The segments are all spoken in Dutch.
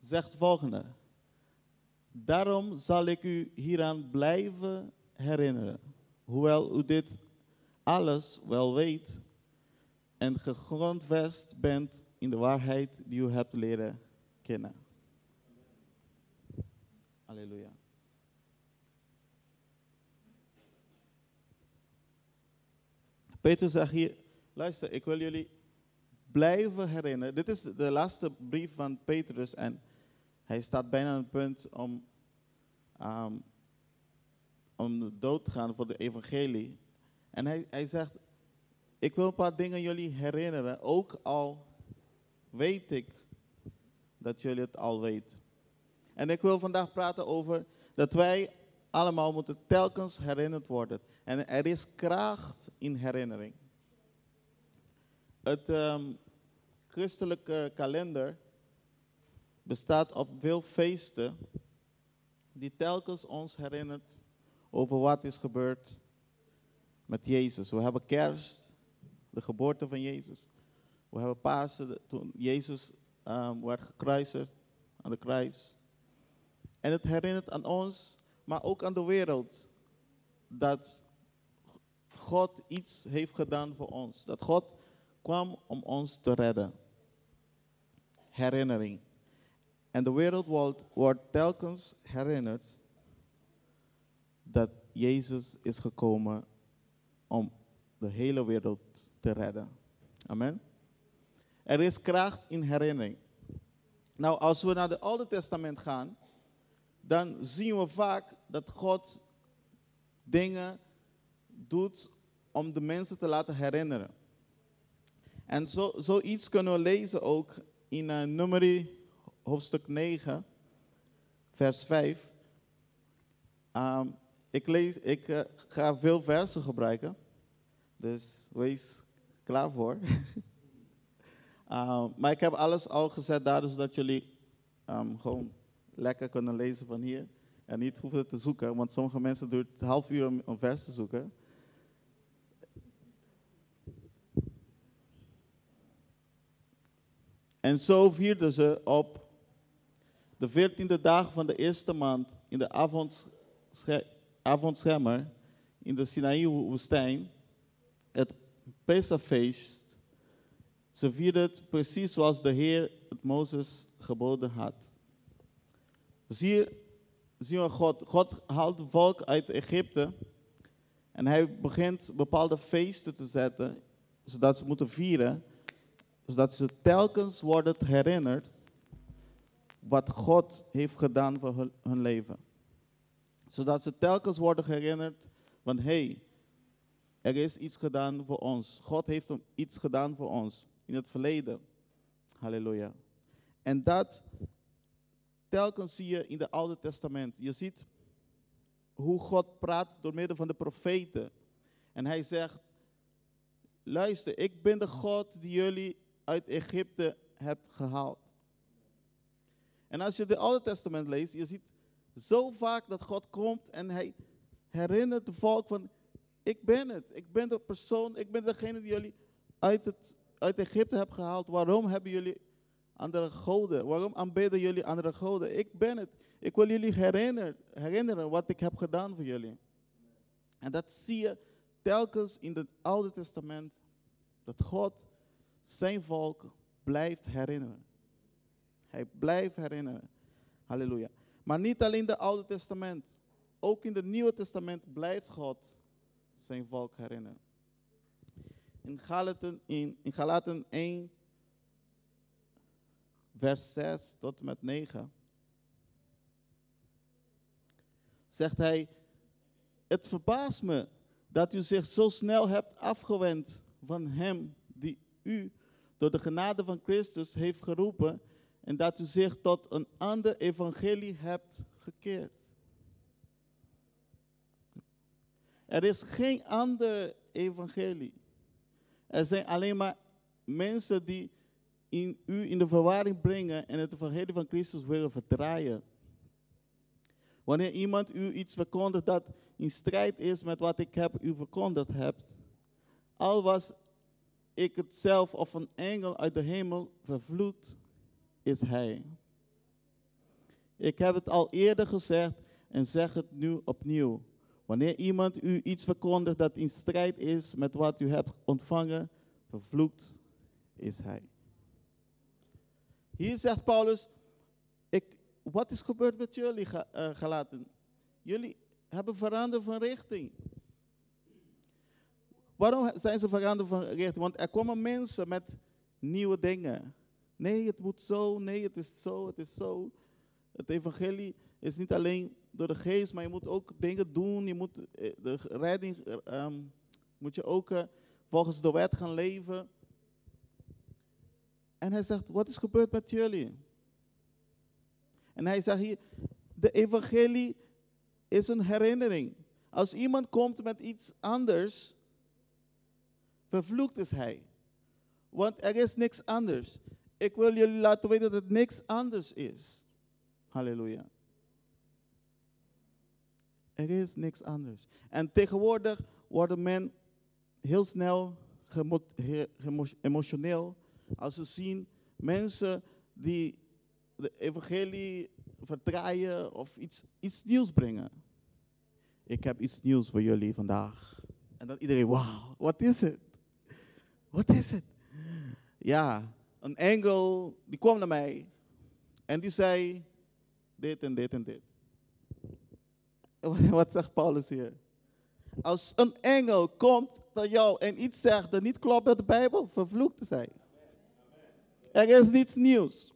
zegt het volgende. Daarom zal ik u hieraan blijven herinneren, hoewel u dit alles wel weet en gegrondvest bent in de waarheid die u hebt leren kennen. Halleluja. Petrus zegt hier, luister, ik wil jullie blijven herinneren. Dit is de laatste brief van Petrus en hij staat bijna aan het punt om, um, om dood te gaan voor de evangelie. En hij, hij zegt, ik wil een paar dingen jullie herinneren, ook al weet ik dat jullie het al weten. En ik wil vandaag praten over dat wij allemaal moeten telkens herinnerd worden. En er is kracht in herinnering. Het um, christelijke kalender bestaat op veel feesten die telkens ons herinnert over wat is gebeurd met Jezus. We hebben kerst, de geboorte van Jezus. We hebben Pasen, toen Jezus um, werd gekruisigd aan de kruis. En het herinnert aan ons, maar ook aan de wereld, dat God iets heeft gedaan voor ons. Dat God kwam om ons te redden. Herinnering. En de wereld wordt, telkens herinnerd dat Jezus is gekomen om de hele wereld te redden. Amen. Er is kracht in herinnering. Nou, als we naar het Oude Testament gaan, dan zien we vaak dat God dingen doet om de mensen te laten herinneren. En zo, zoiets kunnen we lezen ook in uh, Numeri hoofdstuk 9, vers 5. Um, ik, lees, ik uh, ga veel versen gebruiken, dus wees klaar voor. uh, maar ik heb alles al gezet daar, zodat jullie um, gewoon lekker kunnen lezen van hier. En niet hoeven te zoeken, want sommige mensen doen het een half uur om een vers te zoeken. En zo vierden ze op de veertiende dag van de eerste maand in de avondschemmer in de Sinaï-woestijn het Pesachfeest. Ze vierden het precies zoals de Heer het Mozes geboden had. Dus hier zien we God. God haalt het volk uit Egypte en hij begint bepaalde feesten te zetten, zodat ze moeten vieren zodat ze telkens worden herinnerd wat God heeft gedaan voor hun, leven. Zodat ze telkens worden herinnerd van hé, hey, er is iets gedaan voor ons. God heeft iets gedaan voor ons in het verleden. Halleluja. En dat telkens zie je in het Oude Testament. Je ziet hoe God praat door middel van de profeten. En hij zegt, luister, ik ben de God die jullie uit Egypte hebt gehaald. En als je het Oude Testament leest, je ziet zo vaak dat God komt en hij herinnert het volk van, ik ben het, ik ben de persoon, ik ben degene die jullie uit, het, uit Egypte hebt gehaald. Waarom hebben jullie andere goden? Waarom aanbidden jullie andere goden? Ik ben het. Ik wil jullie herinneren, herinneren wat ik heb gedaan voor jullie. En dat zie je telkens in het Oude Testament. Dat God zijn volk blijft herinneren. Hij blijft herinneren. Halleluja. Maar niet alleen in het Oude Testament. Ook in het Nieuwe Testament blijft God zijn volk herinneren. In Galaten, in, in Galaten 1, vers 6 tot en met 9, zegt hij, het verbaast me dat u zich zo snel hebt afgewend van hem die u door de genade van Christus heeft geroepen en dat u zich tot een ander evangelie hebt gekeerd. Er is geen ander evangelie. Er zijn alleen maar mensen die u in de verwarring brengen en het evangelie van Christus willen verdraaien. Wanneer iemand u iets verkondigt dat in strijd is met wat ik heb u verkondigd heb, al was ik het zelf of een engel uit de hemel vervloekt, is hij. Ik heb het al eerder gezegd en zeg het nu opnieuw. Wanneer iemand u iets verkondigt dat in strijd is met wat u hebt ontvangen, vervloekt is hij. Hier zegt Paulus, ik, wat is gebeurd met jullie gelaten? Jullie hebben veranderd van richting. Waarom zijn ze veranderd van richting? Want er komen mensen met nieuwe dingen. Nee, het moet zo. Nee, het is zo. Het is zo. Het evangelie is niet alleen door de geest, maar je moet ook dingen doen. Je moet eh, de redding um, moet je ook uh, volgens de wet gaan leven. En hij zegt, wat is gebeurd met jullie? En hij zegt hier, de evangelie is een herinnering. Als iemand komt met iets anders, vervloekt is hij. Want er is niks anders. Ik wil jullie laten weten dat het niks anders is. Halleluja. Er is niks anders. En tegenwoordig worden men heel snel emotioneel als ze zien mensen die de evangelie verdraaien of iets, iets nieuws brengen. Ik heb iets nieuws voor jullie vandaag. En dan iedereen, wauw, wat is het? Wat is het? Ja, een engel die kwam naar mij en die zei dit en dit en dit. Wat zegt Paulus hier? Als een engel komt naar jou en iets zegt dat niet klopt met de Bijbel, vervloekt zij. Er is niets nieuws.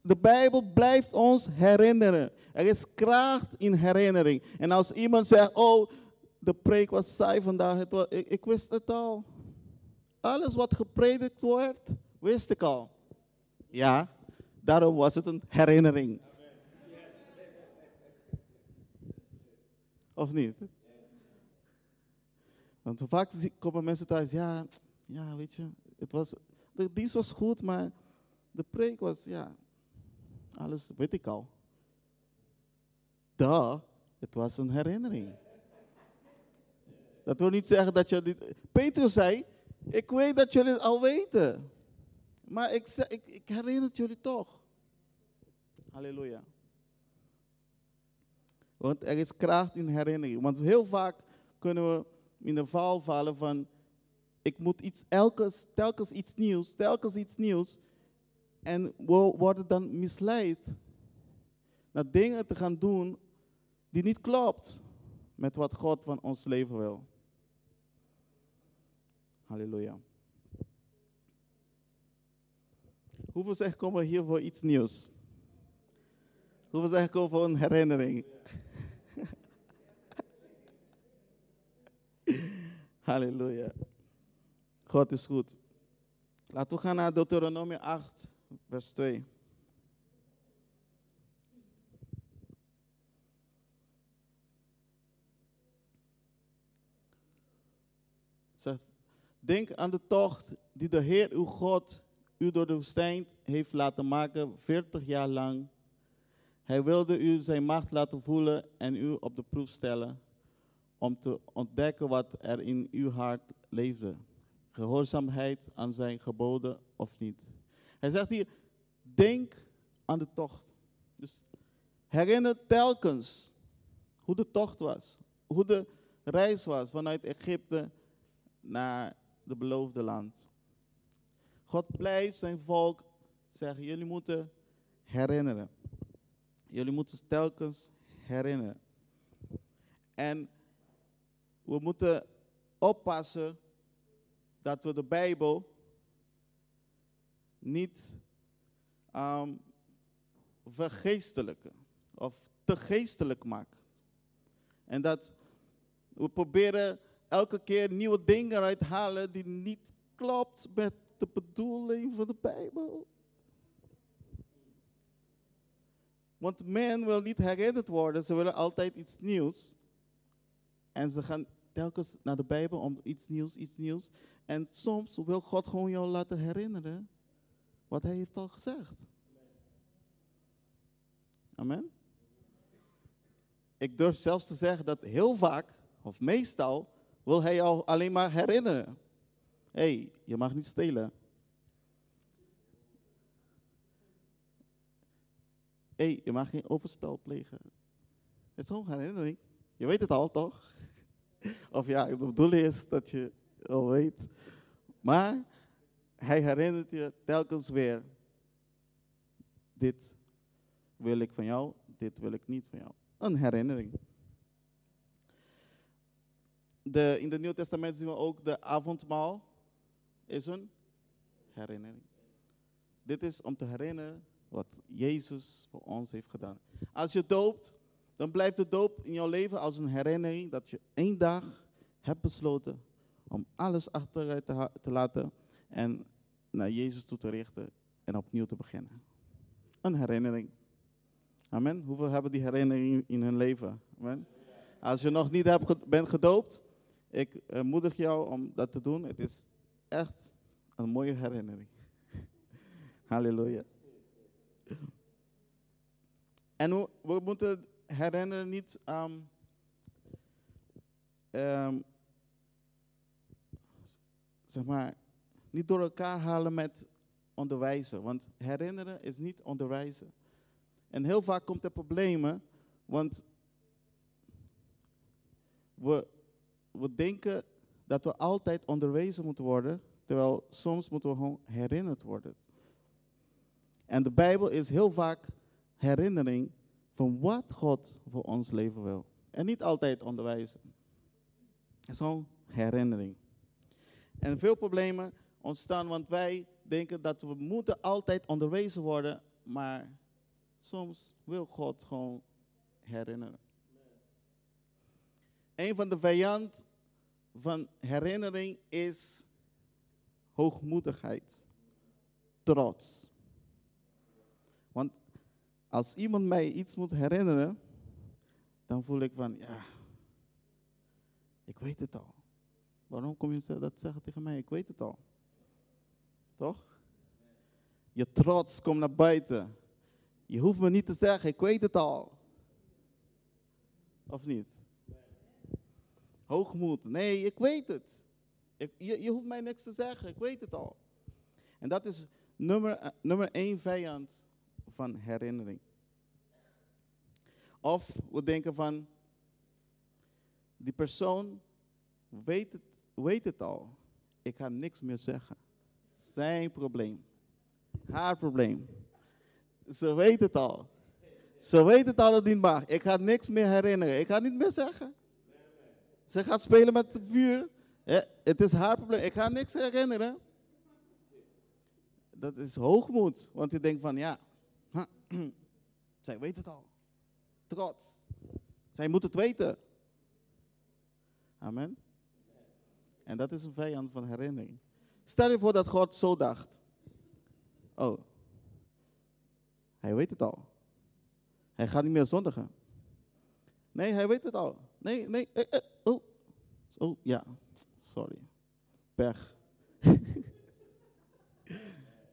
De Bijbel blijft ons herinneren. Er is kracht in herinnering. En als iemand zegt, oh, de preek was saai vandaag, was, ik wist het al. Alles wat gepredikt wordt, wist ik al. Ja, daarom was het een herinnering. Of niet? Want vaak komen mensen thuis, ja, ja, weet je, het was, de dienst was goed, maar de preek was, ja, alles weet ik al. Duh, het was een herinnering. Dat wil niet zeggen dat je dit. Petrus zei, ik weet dat jullie het al weten. Maar ik, ik, ik herinner het jullie toch. Halleluja. Want er is kracht in herinnering. Want heel vaak kunnen we in de val vallen van, ik moet iets, elke, telkens iets nieuws, telkens iets nieuws. En we worden dan misleid naar dingen te gaan doen die niet klopt met wat God van ons leven wil. Halleluja. Hoeveel zeggen komen hier voor iets nieuws? Hoeveel zeggen komen voor een herinnering? Halleluja. God is goed. Laten we gaan naar Deuteronomie 8, vers 2. Zegt, denk aan de tocht die de Heer uw God u door de woestijn heeft laten maken, 40 jaar lang. Hij wilde u zijn macht laten voelen en u op de proef stellen, om te ontdekken wat er in uw hart leefde. Gehoorzaamheid aan zijn geboden of niet. Hij zegt hier, denk aan de tocht. Dus herinner telkens hoe de tocht was. Hoe de reis was vanuit Egypte naar de beloofde land. God blijft zijn volk zeggen, jullie moeten herinneren. Jullie moeten telkens herinneren. En we moeten oppassen dat we de Bijbel niet um, vergeestelijken of te geestelijk maken. En dat we proberen elke keer nieuwe dingen eruit halen die niet klopt met de bedoeling van de Bijbel. Want men wil niet herinnerd worden, ze willen altijd iets nieuws. En ze gaan telkens naar de Bijbel om iets nieuws, iets nieuws. En soms wil God gewoon jou laten herinneren wat hij heeft al gezegd. Amen. Ik durf zelfs te zeggen dat heel vaak, of meestal, wil hij jou alleen maar herinneren. Hey, je mag niet stelen. hey, je mag geen overspel plegen. Het is gewoon een herinnering. Je weet het al, toch? Of ja, ik bedoel is dat je al weet. Maar hij herinnert je telkens weer. Dit wil ik van jou, dit wil ik niet van jou. Een herinnering. De, in het Nieuw Testament zien we ook de avondmaal is een herinnering. Dit is om te herinneren wat Jezus voor ons heeft gedaan. Als je doopt, dan blijft de doop in jouw leven als een herinnering dat je één dag hebt besloten om alles achteruit te, te laten en naar Jezus toe te richten en opnieuw te beginnen. Een herinnering. Amen. Hoeveel hebben die herinnering in hun leven? Amen. Als je nog niet hebt, bent gedoopt, ik uh, moedig jou om dat te doen. Het is echt een mooie herinnering. Halleluja. En we, we moeten herinneren niet um, zeg maar, niet door elkaar halen met onderwijzen. Want herinneren is niet onderwijzen. En heel vaak komt er problemen, want we, we denken dat we altijd onderwezen moeten worden, terwijl soms moeten we gewoon herinnerd worden. En de Bijbel is heel vaak herinnering van wat God voor ons leven wil. En niet altijd onderwijzen. Het is gewoon herinnering. En veel problemen ontstaan, want wij denken dat we moeten altijd onderwezen worden, maar soms wil God gewoon herinneren. Een van de vijand van herinnering is hoogmoedigheid, trots. Want als iemand mij iets moet herinneren, dan voel ik van, ja, ik weet het al. Waarom kom je dat zeggen tegen mij? Ik weet het al. Toch? Je trots komt naar buiten. Je hoeft me niet te zeggen, ik weet het al. Of niet? Hoogmoed. Nee, ik weet het. Ik, je, je, hoeft mij niks te zeggen, ik weet het al. En dat is nummer, eh, nummer één vijand van herinnering. Of we denken van, die persoon weet het, weet het al. Ik ga niks meer zeggen. Zijn probleem. Haar probleem. Ze weet het al. Ze weet het al dat niet mag. Ik ga niks meer herinneren. Ik ga niet meer zeggen. Ze gaat spelen met vuur. Het is haar probleem. Ik ga niks herinneren. Dat is hoogmoed. Want je denkt van ja, zij weet het al. Trots. Zij moet het weten. Amen. En dat is een vijand van herinnering. Stel je voor dat God zo dacht. Oh, hij weet het al. Hij gaat niet meer zondigen. Nee, hij weet het al. Nee, nee, eh, eh, oh. Oh, ja, sorry. Pech.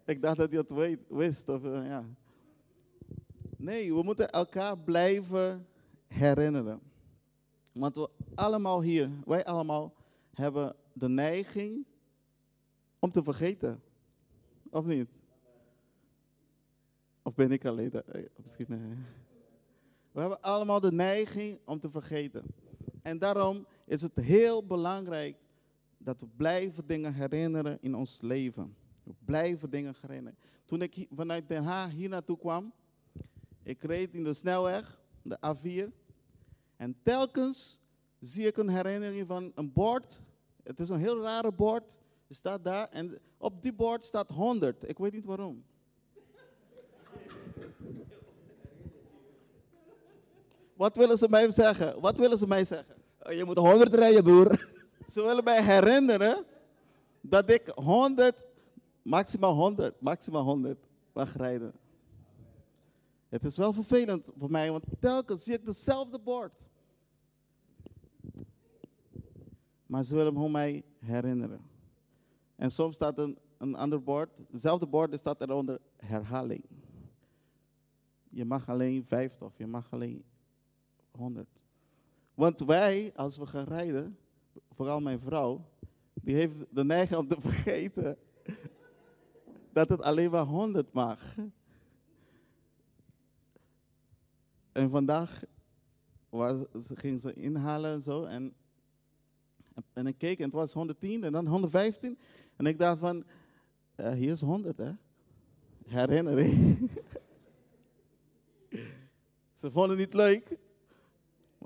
Ik dacht dat hij het weet, wist. Of, uh, ja. Nee, we moeten elkaar blijven herinneren. Want we allemaal hier, wij allemaal, hebben de neiging om te vergeten. Of niet? Of ben ik alleen? Eh, misschien nee. We hebben allemaal de neiging om te vergeten. En daarom is het heel belangrijk dat we blijven dingen herinneren in ons leven. We blijven dingen herinneren. Toen ik vanuit Den Haag hier naartoe kwam, ik reed in de snelweg, de A4. En telkens zie ik een herinnering van een bord. Het is een heel rare bord. Het staat daar en op die bord staat 100. Ik weet niet waarom. Wat willen ze mij zeggen? Wat willen ze mij zeggen? Oh, je moet 100 rijden, broer. Ze willen mij herinneren dat ik 100, maximaal 100, maximaal 100 mag rijden. Het is wel vervelend voor mij, want telkens zie ik dezelfde bord. Maar ze willen gewoon mij herinneren. En soms staat een, een ander bord, hetzelfde bord staat eronder herhaling. Je mag alleen 50 of je mag alleen 100. Want wij, als we gaan rijden, vooral mijn vrouw, die heeft de neiging om te vergeten dat het alleen maar 100 mag. En vandaag was, ging ze inhalen en zo. En, en ik keek en het was 110 en dan 115. En ik dacht van, eh, hier is 100 hè. Herinnering. ze vonden het niet leuk.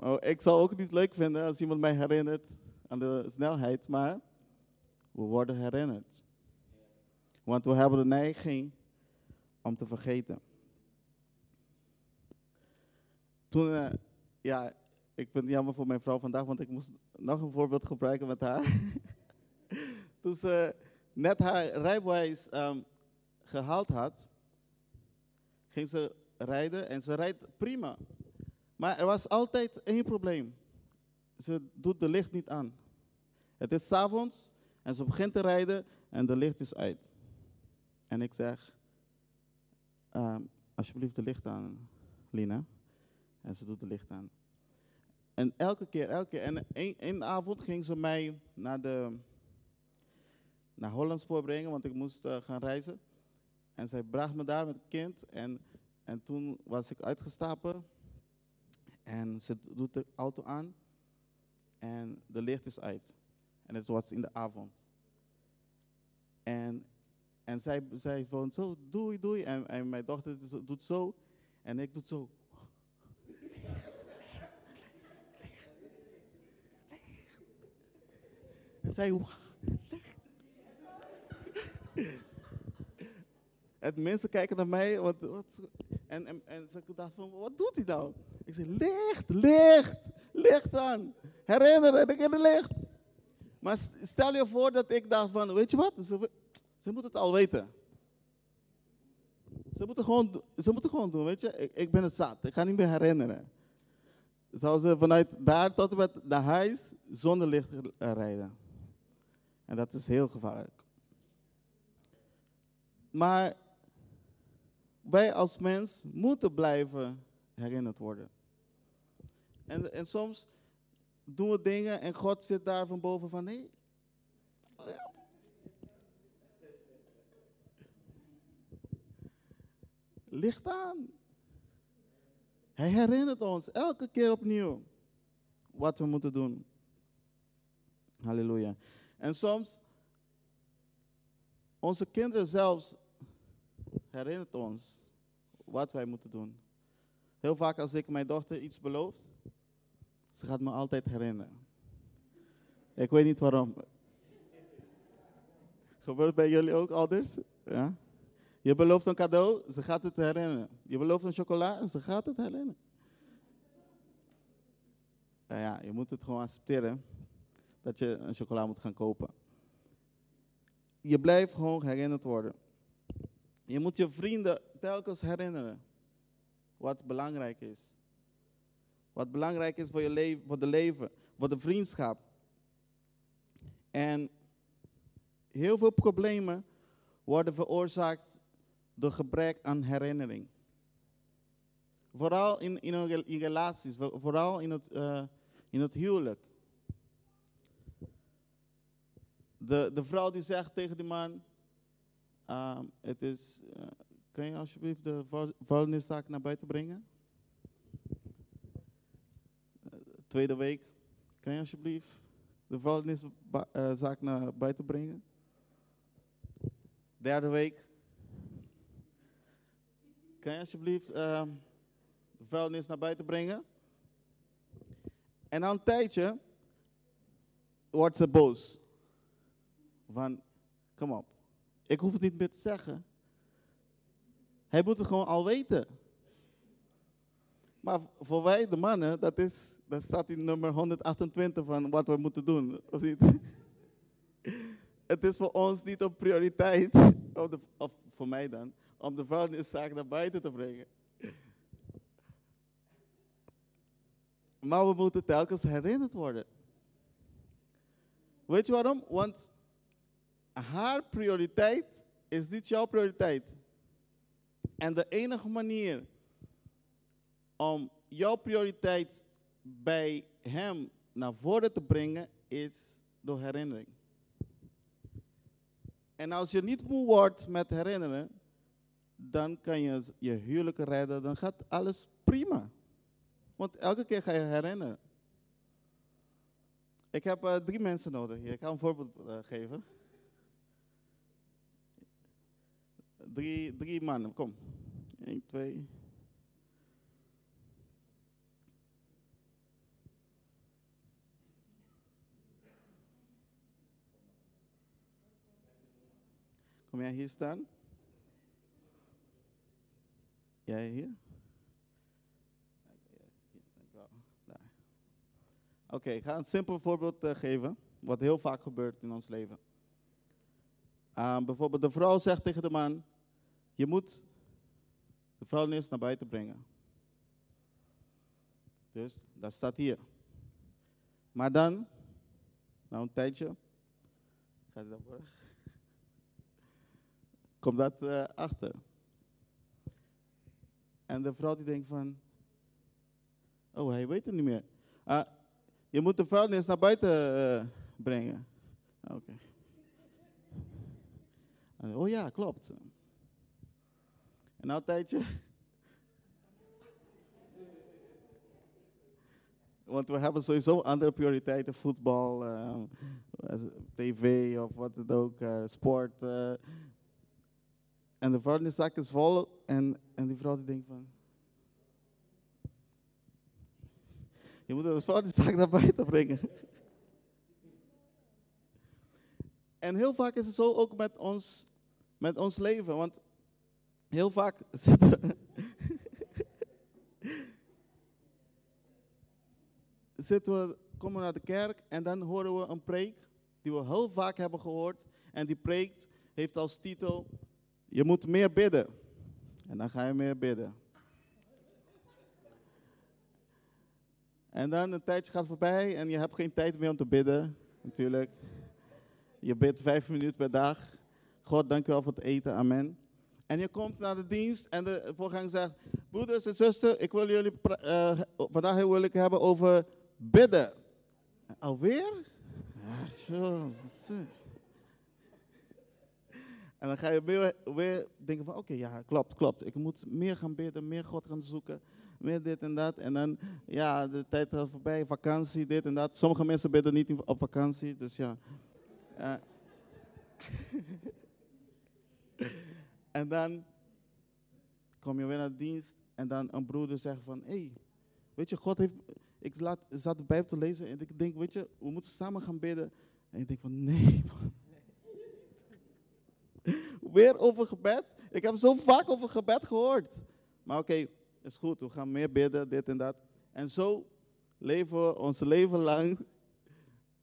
Maar ik zou ook niet leuk vinden als iemand mij herinnert aan de snelheid. Maar we worden herinnerd. Want we hebben de neiging om te vergeten. Toen, eh, ja, ik ben jammer voor mijn vrouw vandaag, want ik moest nog een voorbeeld gebruiken met haar. Toen ze net haar rijbewijs ehm, gehaald had, ging ze rijden en ze rijdt prima. Maar er was altijd één probleem. Ze doet de licht niet aan. Het is avonds en ze begint te rijden en de licht is uit. En ik zeg, ehm, alsjeblieft de licht aan, Lina. En ze doet de licht aan. En elke keer, elke keer. En één, één avond ging ze mij naar, de, naar Hollandspoor brengen, want ik moest eh, gaan reizen. En zij bracht me daar met het kind. En, en toen was ik uitgestapen. En ze doet de auto aan. En de licht is uit. En het was in de avond. En, en zij, zij woont zo, doei, doei. En, en mijn dochter doet zo. En ik doe zo. En zij, "Wauw, licht. En mensen kijken naar mij. Wat, wat, en, en, en ze dacht van, wat doet hij nou? Ik zeg, licht, licht, licht aan. Herinneren, ik heb het licht. Maar st- stel je voor dat ik dacht van, weet je wat? Ze, ze moeten het al weten. Ze moeten gewoon, ze moeten gewoon doen, weet je. Ik, ik ben het zat, ik ga niet meer herinneren. Zou ze vanuit daar tot en met naar huis zonder licht rijden. En dat is heel gevaarlijk. Maar wij als mens moeten blijven herinnerd worden. En, en soms doen we dingen en God zit daar van boven van nee. Licht aan. Hij herinnert ons elke keer opnieuw wat we moeten doen. Halleluja. En soms, onze kinderen zelfs herinnert ons wat wij moeten doen. Heel vaak als ik mijn dochter iets beloof, ze gaat me altijd herinneren. Ik weet niet waarom. Gebeurt bij jullie ook ouders? Ja? Je belooft een cadeau, ze gaat het herinneren. Je belooft een chocola ze gaat het herinneren. Nou ja, je moet het gewoon accepteren dat je een chocola moet gaan kopen. Je blijft gewoon herinnerd worden. Je moet je vrienden telkens herinneren wat belangrijk is. Wat belangrijk is voor je leven, voor de leven, voor de vriendschap. En heel veel problemen worden veroorzaakt door gebrek aan herinnering. Vooral in, in, in relaties, voor- vooral in het, eh, in het huwelijk. De, de vrouw die zegt tegen die man, ehm, het is, eh, kan je alsjeblieft de vuil- vuilniszaak naar buiten brengen? Eh, tweede week, kan je alsjeblieft de vuilniszaak naar buiten brengen? Derde week, kan je alsjeblieft ehm, de vuilnis naar buiten brengen? En na een tijdje wordt ze boos. Van, kom op, ik hoef het niet meer te zeggen. Hij moet het gewoon al weten. Maar voor wij, de mannen, dat, is, dat staat in nummer 128 van wat we moeten doen. Of niet? Het is voor ons niet een prioriteit, of, of voor mij dan, om de vuilniszaak naar buiten te brengen. Maar we moeten telkens herinnerd worden. Weet je waarom? Want haar prioriteit is niet jouw prioriteit. En de enige manier om jouw prioriteit bij hem naar voren te brengen is door herinnering. En als je niet moe wordt met herinneren, dan kan je je huwelijk redden, dan gaat alles prima. Want elke keer ga je herinneren. Ik heb eh, drie mensen nodig hier. Ik ga een voorbeeld eh, geven. Drie, drie mannen, kom. Eén, twee. Kom jij hier staan? Jij hier? Oké, ik ga een simpel voorbeeld eh, geven, wat heel vaak gebeurt in ons leven. Ah, bijvoorbeeld de vrouw zegt tegen de man, je moet de vuilnis naar buiten brengen. Dus dat staat hier. Maar dan, na een tijdje, dan komt dat eh, achter. En de vrouw die denkt van, oh hij weet het niet meer. Ah, je moet de vuilnis naar buiten eh, brengen. Oké. En, Oh ja, klopt. En na een tijdje. Want we hebben sowieso andere prioriteiten, voetbal, eh, tv of wat het ook, eh, sport. eh. En de vuilniszak is vol en, en die vrouw die denkt van... Je moet de vuilniszak naar buiten brengen. En heel vaak is het zo ook met ons, met ons leven. Want heel vaak zitten we, komen we naar de kerk en dan horen we een preek die we heel vaak hebben gehoord. En die preek heeft als titel, je moet meer bidden. En dan ga je meer bidden. En dan een tijdje gaat voorbij en je hebt geen tijd meer om te bidden, natuurlijk. Je bidt vijf minuten per dag. God, dank wel voor het eten, amen. En je komt naar de dienst en de voorganger zegt, broeders en zusters, ik wil jullie eh, vandaag wil ik hebben over bidden. Alweer? En dan ga je weer, weer denken van, oké, ja, klopt, klopt. Ik moet meer gaan bidden, meer God gaan zoeken, meer dit en dat. En dan, ja, de tijd gaat voorbij, vakantie, dit en dat. Sommige mensen bidden niet op vakantie, dus ja. Eh. en dan kom je weer naar dienst en dan een broeder zegt van, hé, hey, weet je, God heeft, ik zat de Bijbel te lezen en ik denk, weet je, we moeten samen gaan bidden. En ik denk van, nee man. Weer over gebed. Ik heb zo vaak over gebed gehoord. Maar oké, is goed. We gaan meer bidden, dit en dat. En zo leven we ons leven lang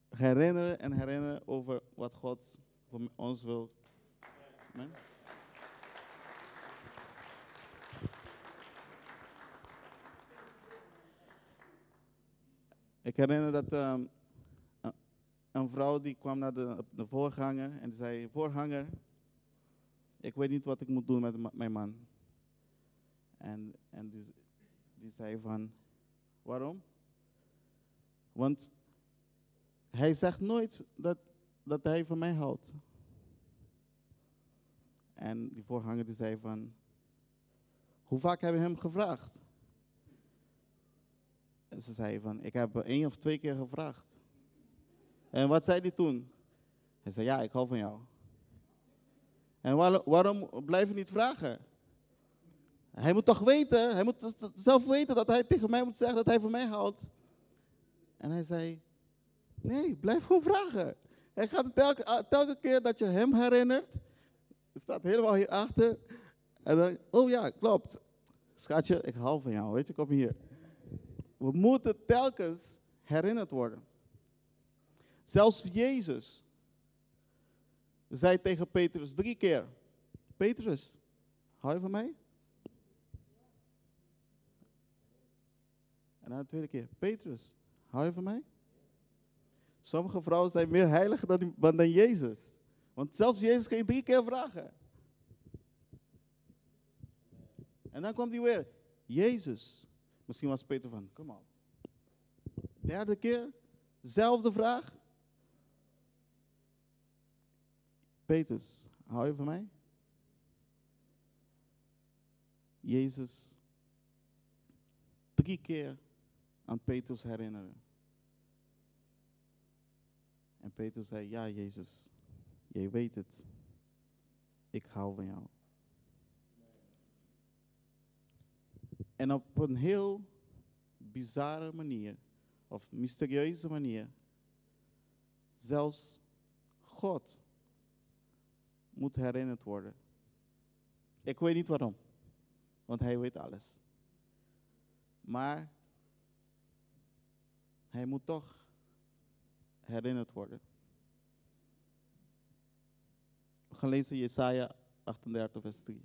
herinneren en herinneren over wat God voor ons wil. Amen. Ik herinner dat ehm, een- vrouw die kwam naar de, de voorganger en zei, voorganger, ik weet niet wat ik moet doen met mijn man. En, en die, die zei van, waarom? Want hij zegt nooit dat, dat hij van mij houdt. En die voorganger die zei van, hoe vaak hebben we hem gevraagd? En ze zei van, ik heb één of twee keer gevraagd. En wat zei hij toen? Hij zei, ja, ik hou van jou. En waar- waarom blijf je niet vragen? Hij moet toch weten, hij moet zelf weten dat hij tegen mij moet zeggen dat hij van mij houdt. En hij zei, nee, blijf gewoon vragen. Hij gaat telke, keer dat je hem herinnert, staat helemaal hierachter. En dan, oh ja, klopt. Schatje, ik hou van jou, weet je, kom hier. We moeten telkens herinnerd worden. Zelfs Jezus zei tegen Petrus drie keer: Petrus, hou je van mij? En dan de tweede keer: Petrus, hou je van mij? Sommige vrouwen zijn meer heilig dan, dan Jezus. Want zelfs Jezus ging drie keer vragen. En dan kwam hij weer: Jezus. Misschien was Peter van: Kom op. Derde keer, zelfde vraag. Petrus, hou je van mij? Jezus, drie keer aan Petrus herinneren. En Petrus zei, ja Jezus, jij weet het. Ik hou van jou. En op een heel bizarre manier, of mysterieuze manier, zelfs God moet herinnerd worden. Ik weet niet waarom, want hij weet alles. Maar hij moet toch herinnerd worden. We gaan lezen Jesaja 38, vers 3.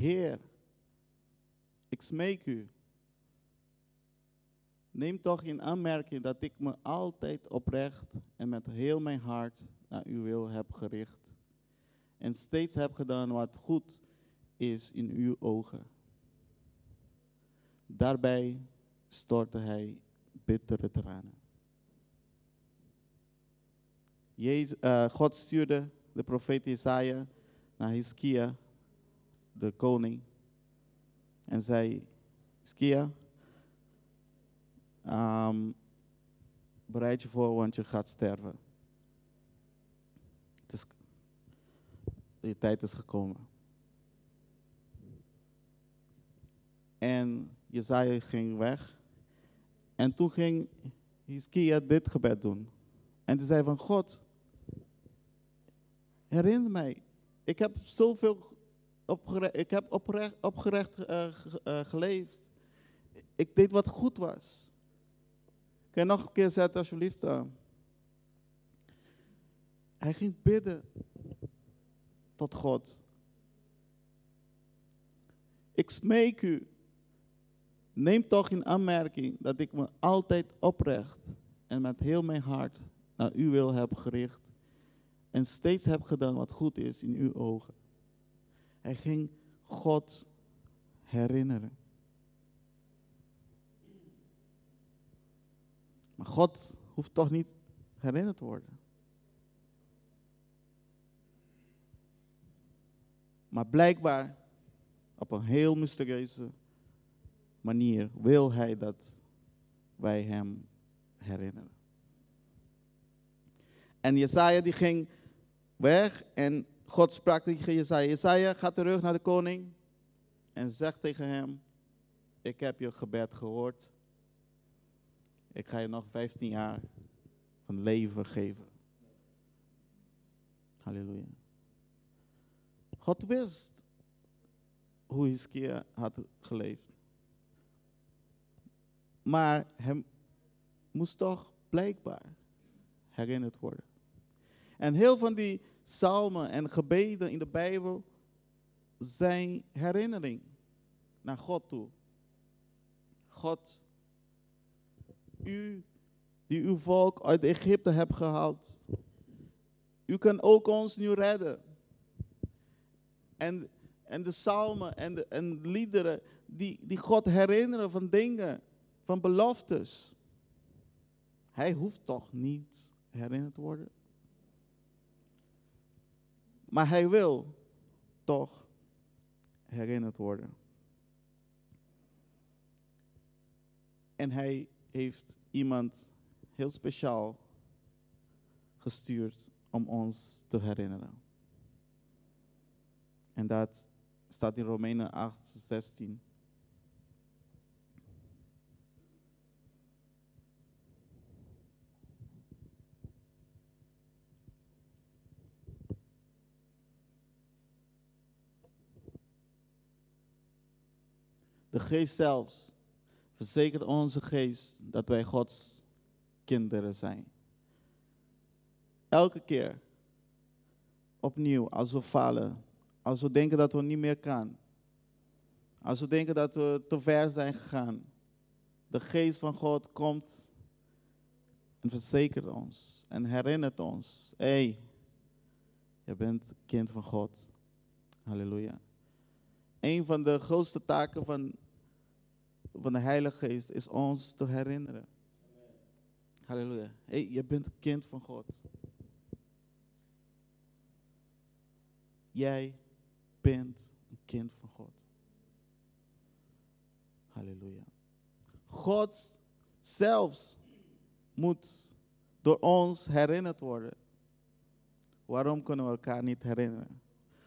Heer, ik smeek u. Neem toch in aanmerking dat ik me altijd oprecht en met heel mijn hart naar uw wil heb gericht. En steeds heb gedaan wat goed is in uw ogen. Daarbij stortte hij bittere tranen. Uh, God stuurde de profeet Jesaja naar Hiskia, de koning, en zei, Hiskia, um, bereid je voor, want je gaat sterven. Het is, je tijd is gekomen. En Jezaja ging weg. En toen ging Hiskia dit gebed doen. En hij zei van God, herinner mij, ik heb zoveel ik heb oprecht, opgerecht uh, uh, geleefd. Ik deed wat goed was. Kun je nog een keer zetten alsjeblieft? Uh. Hij ging bidden tot God. Ik smeek u, neem toch in aanmerking dat ik me altijd oprecht en met heel mijn hart naar uw wil heb gericht en steeds heb gedaan wat goed is in uw ogen. Hij ging God herinneren. Maar God hoeft toch niet herinnerd te worden. Maar blijkbaar, op een heel mysterieuze manier, wil Hij dat wij Hem herinneren. En Jesaja die ging weg en God sprak tegen Jesaja. Jesaja gaat terug naar de koning en zegt tegen hem, ik heb je gebed gehoord. Ik ga je nog 15 jaar van leven geven. Halleluja. God wist hoe Hiskia had geleefd. Maar hem moest toch blijkbaar herinnerd worden. En heel van die psalmen en gebeden in de Bijbel zijn herinnering naar God toe. God, u die uw volk uit Egypte hebt gehaald, u kan ook ons nu redden. En, en de psalmen en de en liederen die, die God herinneren van dingen, van beloftes. Hij hoeft toch niet herinnerd te worden. Maar hij wil toch herinnerd worden. En hij heeft iemand heel speciaal gestuurd om ons te herinneren. En dat staat in Romeinen 8, 16. De geest zelfs verzekert onze geest dat wij Gods kinderen zijn. Elke keer opnieuw als we falen, als we denken dat we niet meer kan. Als we denken dat we te ver zijn gegaan. De geest van God komt en verzekert ons en herinnert ons. Hé, hey, je bent kind van God. Halleluja. Een van de grootste taken van, van de Heilige Geest is ons te herinneren. Halleluja. Hé, hey, je bent kind van God. Jij bent een kind van God. Halleluja. God zelfs moet door ons herinnerd worden. Waarom kunnen we elkaar niet herinneren?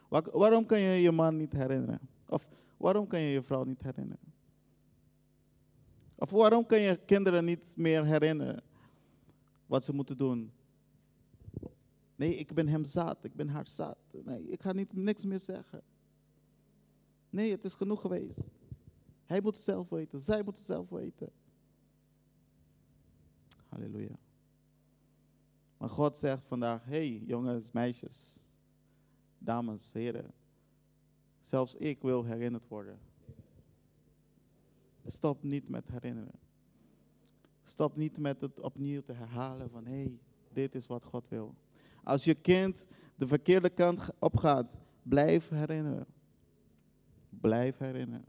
Wa- Waarom kan je je man niet herinneren? Of waarom kan je je vrouw niet herinneren? Of waarom kan je kinderen niet meer herinneren wat ze moeten doen? Nee, ik ben hem zat, ik ben haar zat. Nee, ik ga niet, niks meer zeggen. Nee, het is genoeg geweest. Hij moet het zelf weten, zij moet het zelf weten. Halleluja. Maar God zegt vandaag, hey jongens, meisjes, dames, heren. Zelfs ik wil herinnerd worden. Stop niet met herinneren. Stop niet met het opnieuw te herhalen van hé, hey, dit is wat God wil. Als je kind de verkeerde kant opgaat, blijf herinneren. Blijf herinneren.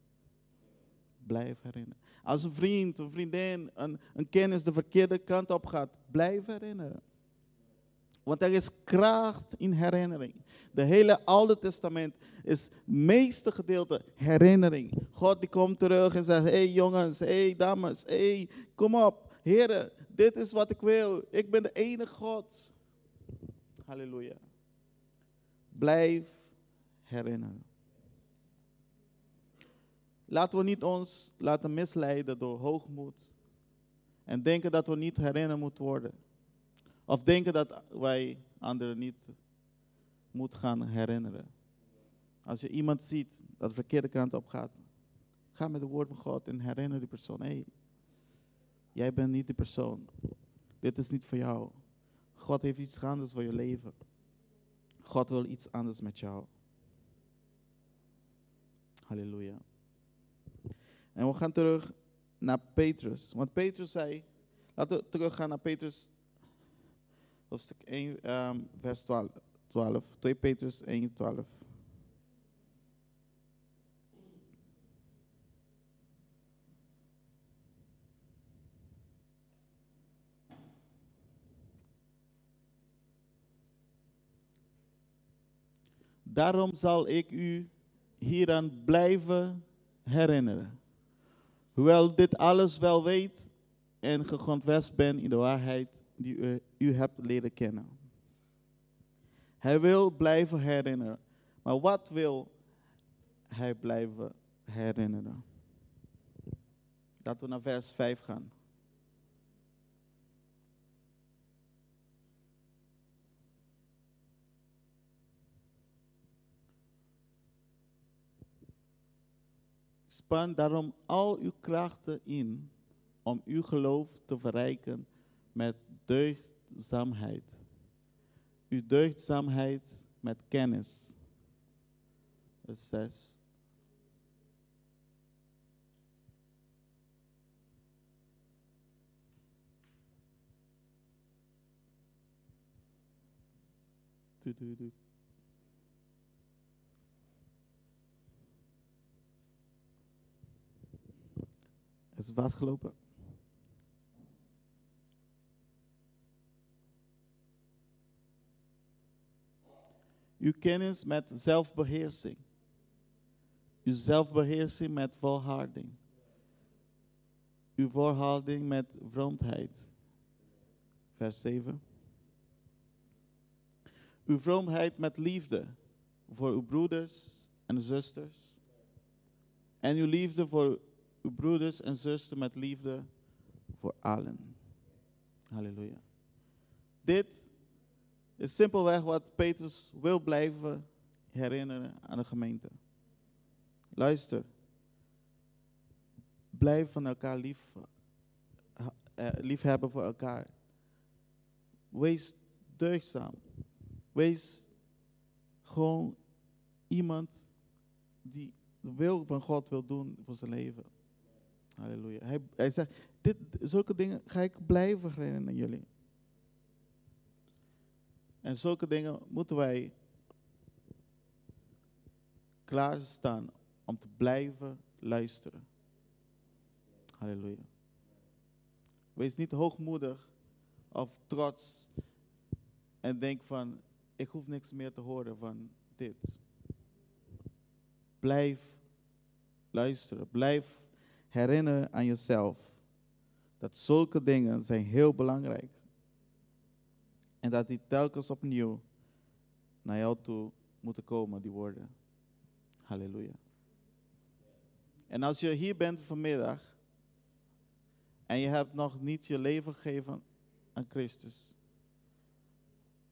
Blijf herinneren. Als een vriend, een vriendin, een, een kennis de verkeerde kant op gaat, blijf herinneren. Want er is kracht in herinnering. De hele Oude Testament is het meeste gedeelte herinnering. God die komt terug en zegt, hé hey jongens, hé hey dames, hé, hey, kom op. Heren, dit is wat ik wil. Ik ben de enige God. Halleluja. Blijf herinneren. Laten we niet ons laten misleiden door hoogmoed. En denken dat we niet herinnerd moeten worden. Of denken dat wij anderen niet moeten gaan herinneren. Als je iemand ziet dat de verkeerde kant op gaat, ga met het woord van God en herinner die persoon. Hé, hey, jij bent niet die persoon. Dit is niet voor jou. God heeft iets anders voor je leven. God wil iets anders met jou. Halleluja. En we gaan terug naar Petrus. Want Petrus zei, laten we teruggaan naar Petrus, hoofdstuk 1, ehm, vers 12, 12. 2 Petrus 1, 12. Daarom zal ik u hieraan blijven herinneren. Hoewel dit alles wel weet en gegrondvest ben in de waarheid die u, u hebt leren kennen. Hij wil blijven herinneren. Maar wat wil hij blijven herinneren? Laten we naar vers 5 gaan. Span daarom al uw krachten in om uw geloof te verrijken met deugdzaamheid. Uw deugdzaamheid met kennis. Vers 6. Doe, doe, doe. Het is vastgelopen. Uw kennis met zelfbeheersing. Uw zelfbeheersing met volharding. Uw volharding met vroomheid. Vers 7. Uw vroomheid met liefde voor uw broeders en zusters. En uw liefde voor uw broeders en zusters met liefde voor allen. Halleluja. Dit is simpelweg wat Petrus wil blijven herinneren aan de gemeente. Luister. Blijf van elkaar lief, uh, lief hebben voor elkaar. Wees deugdzaam. Wees gewoon iemand die de wil van God wil doen voor zijn leven. Halleluja. Hij, hij zegt, dit, zulke dingen ga ik blijven herinneren aan jullie. En zulke dingen moeten wij klaarstaan om te blijven luisteren. Halleluja. Wees niet hoogmoedig of trots en denk van, ik hoef niks meer te horen van dit. blijf luisteren. Blijf herinneren aan jezelf. Dat zulke dingen zijn heel belangrijk. En dat die telkens opnieuw naar jou toe moeten komen, die woorden. Halleluja. En als je hier bent vanmiddag en je hebt nog niet je leven gegeven aan Christus,